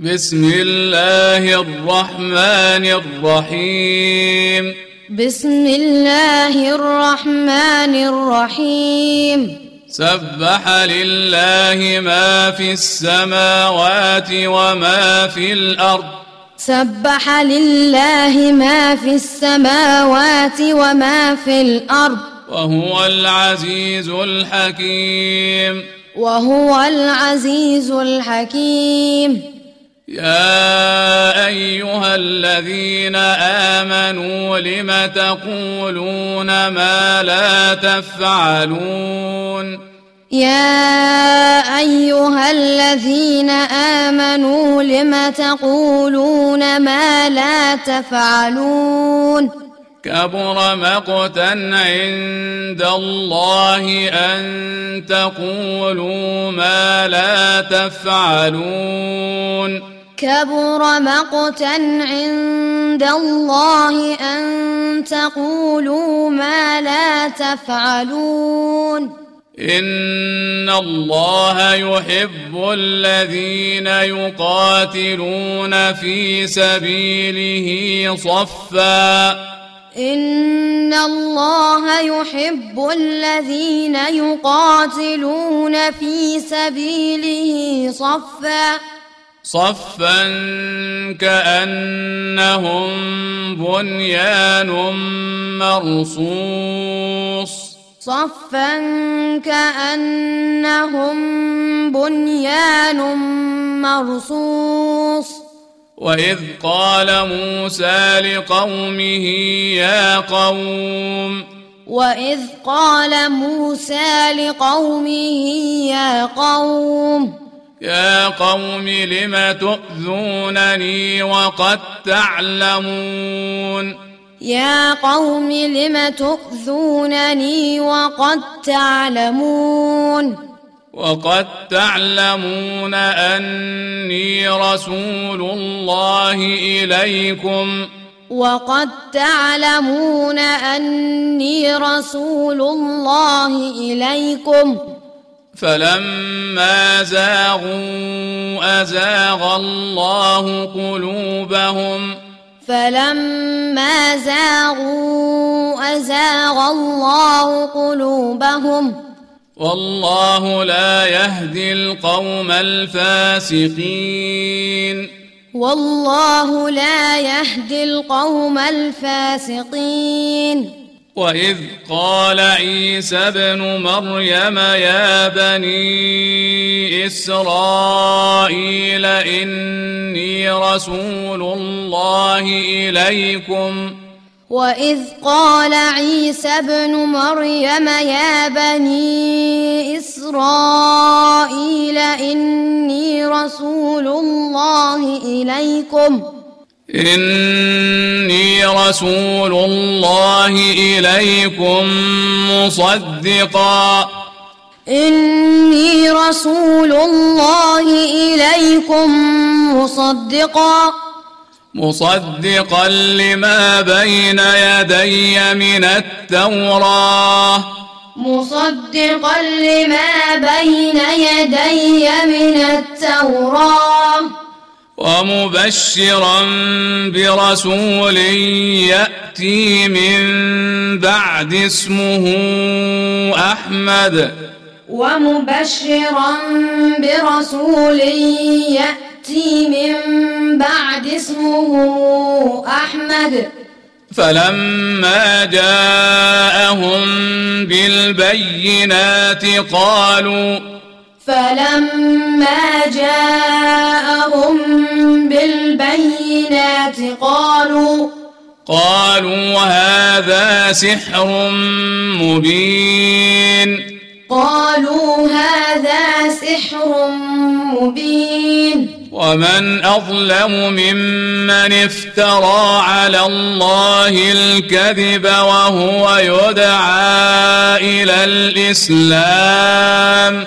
بسم الله الرحمن الرحيم. بسم الله الرحمن الرحيم. سبح لله ما في السماوات وما في الأرض. سبح لله ما في السماوات وما في الأرض. وهو العزيز الحكيم. وهو العزيز الحكيم. يا أيها الذين آمنوا لم تقولون ما لا تفعلون؟ يا أيها الذين آمنوا لم تقولون ما لا تفعلون؟ كبر مقتا عند الله أن تقولوا ما لا تفعلون. كبر مقتا عند الله أن تقولوا ما لا تفعلون. إن الله يحب الذين يقاتلون في سبيله صفا. إن الله يحب الذين يقاتلون في سبيله صفا. صفا كأنهم بنيان مرصوص. صفا كأنهم بنيان مرصوص. وإذ قال موسى لقومه يا قوم. وإذ قال موسى لقومه يا قوم. يا قوم لم تؤذونني وقد تعلمون يا قوم لم تؤذونني وقد تعلمون وقد تعلمون أني رسول الله إليكم. وقد تعلمون أني رسول الله إليكم. فلما زاغوا أزاغ الله قلوبهم. فلما زاغوا أزاغ الله قلوبهم. والله لا يهدي القوم الفاسقين. والله لا يهدي القوم الفاسقين. وإذ قال عيسى ابن مريم يا بني إسرائيل إني رسول الله إليكم. وإذ قال عيسى ابن مريم يا بني إسرائيل إني رسول الله إليكم. إني رسول الله إليكم مصدقا. إني رسول الله إليكم مصدقا. مصدقا لما بين يدي من التوراه. مصدقا لما بين يدي من التوراه. ومبشرا برسول يأتي من بعد اسمه أحمد. ومبشرا برسول يأتي من بعد اسمه أحمد. فلما جاءهم بالبينات قالوا فلما جاءهم بالبينات قالوا قالوا هذا سحر مبين. قالوا هذا سحر مبين. ومن أظلم ممن افترى على الله الكذب وهو يدعى إلى الإسلام.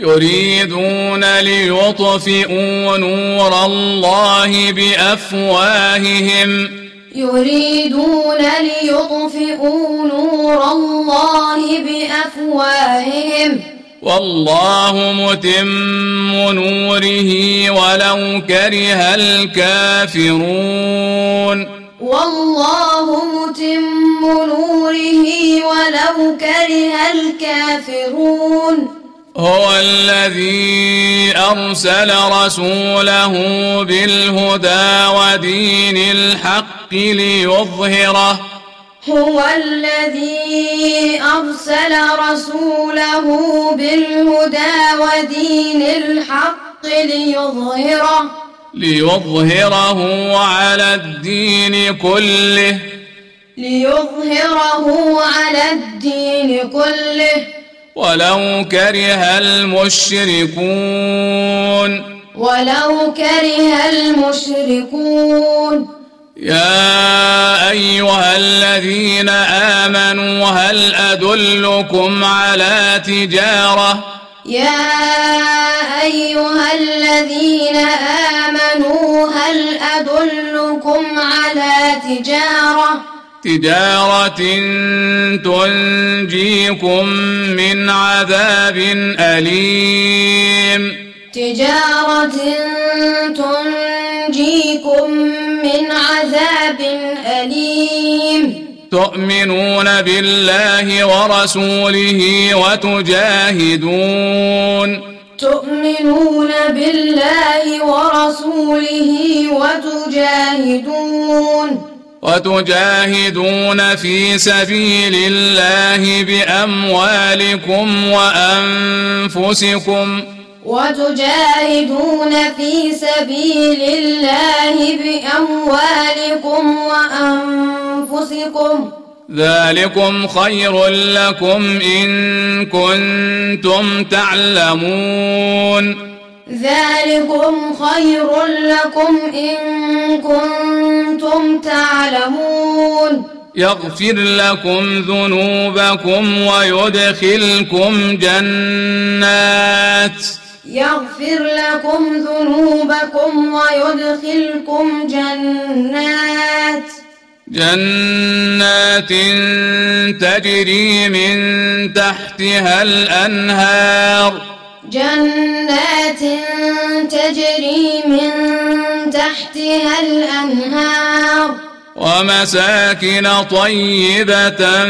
يريدون ليطفئوا نور الله بأفواههم. يريدون ليطفئوا نور الله بأفواههم. والله متم نوره ولو كره الكافرون. والله متم نوره ولو كره الكافرون. هو الذي أرسل رسوله بالهدى ودين الحق ليظهره. هو الذي أرسل رسوله بالهدى ودين الحق ليظهره. ليظهره على الدين كله. ليظهره على الدين كله. ولو كره المشركون. ولو كره المشركون. يا أيها الذين آمنوا هل أدلكم على تجارة؟ يا أيها الذين آمنوا هل أدلكم على تجارة؟ تجارة تنجيكم من عذاب أليم. تجارة تنجيكم من عذاب أليم. تؤمنون بالله ورسوله وتجاهدون. تؤمنون بالله ورسوله وتجاهدون. وتجاهدون في سبيل الله بأموالكم وأنفسكم. وتجاهدون في سبيل الله بأموالكم وأنفسكم. ذلكم خير لكم إن كنتم تعلمون. ذلكم خير لكم إن كنتم تعلمون. يغفر لكم ذنوبكم ويدخلكم جنات. يغفر لكم ذنوبكم ويدخلكم جنات. جنات تجري من تحتها الأنهار. جنات تجري من تحتها الأنهار. ومساكن طيبة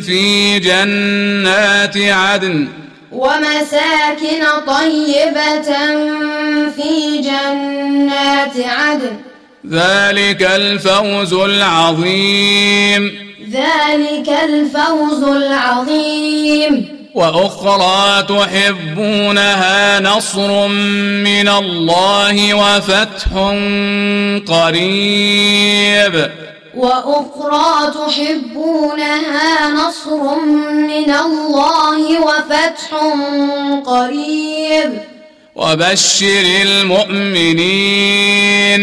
في جنات عدن. ومساكن طيبة في جنات عدن. ذلك الفوز العظيم. ذلك الفوز العظيم. وأخرى تحبونها نصر من الله وفتح قريب. وأخرى تحبونها نصر من الله وفتح قريب. وبشر المؤمنين.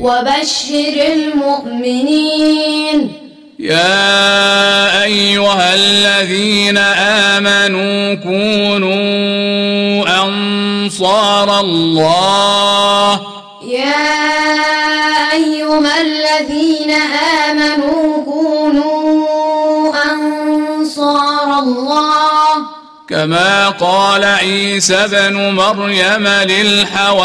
وبشر المؤمنين. يا أيها الذين آمنوا كونوا أنصار الله. يا أيها الذين آمنوا كونوا أنصار الله. كما قال عيسى ابن مريم للحواريين.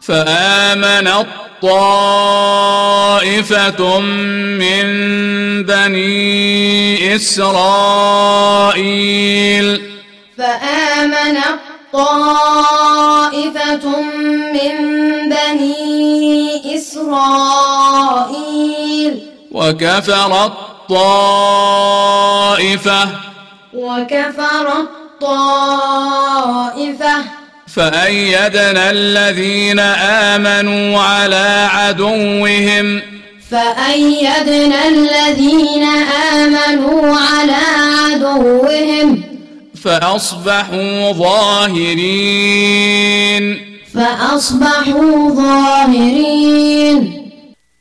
فآمنت طائفة من بني إسرائيل. فآمنت طائفة من بني إسرائيل. وكفرت الطائفة. وكفر الطائفة. فأيدنا الذين آمنوا على عدوهم. فأيدنا الذين آمنوا على عدوهم. فأصبحوا ظاهرين. فأصبحوا ظاهرين.